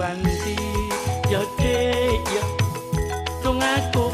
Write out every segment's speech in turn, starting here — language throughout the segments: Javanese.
wanti yo dik yo. Tung aku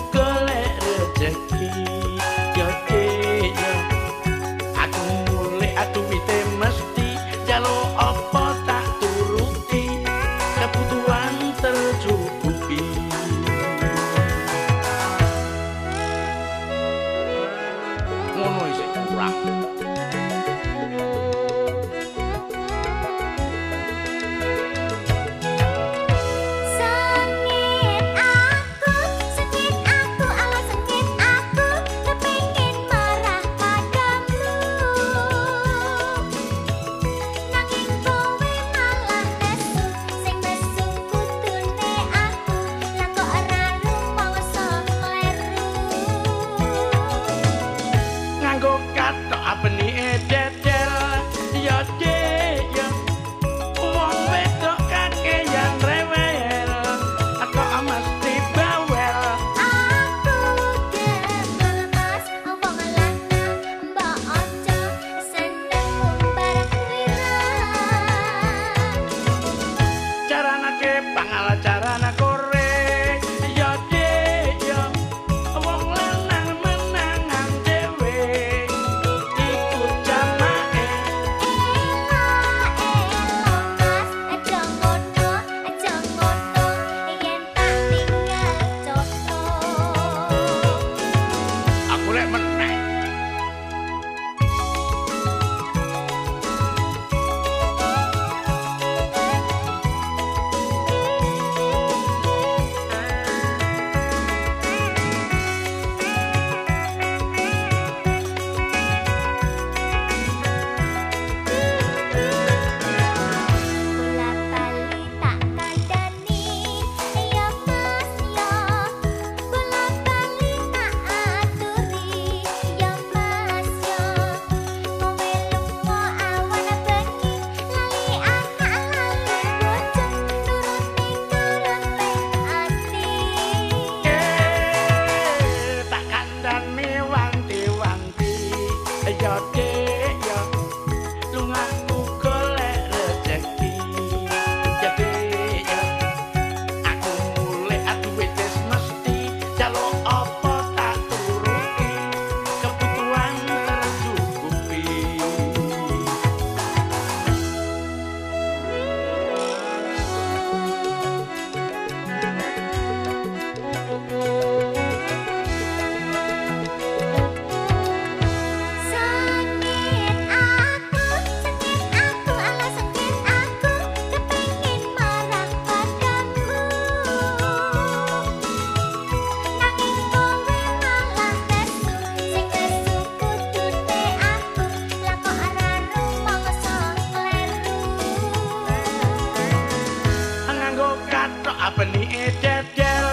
ora abeni e dedel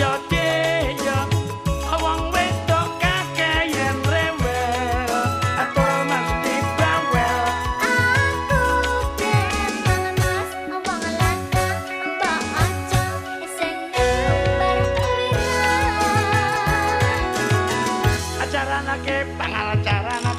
ya de ya wong wedok kakeyen rewel. Aku mas di bawel. Aku kenal mas wong lanang mbak aja sing nembar kuya acara nake pangal acara nake.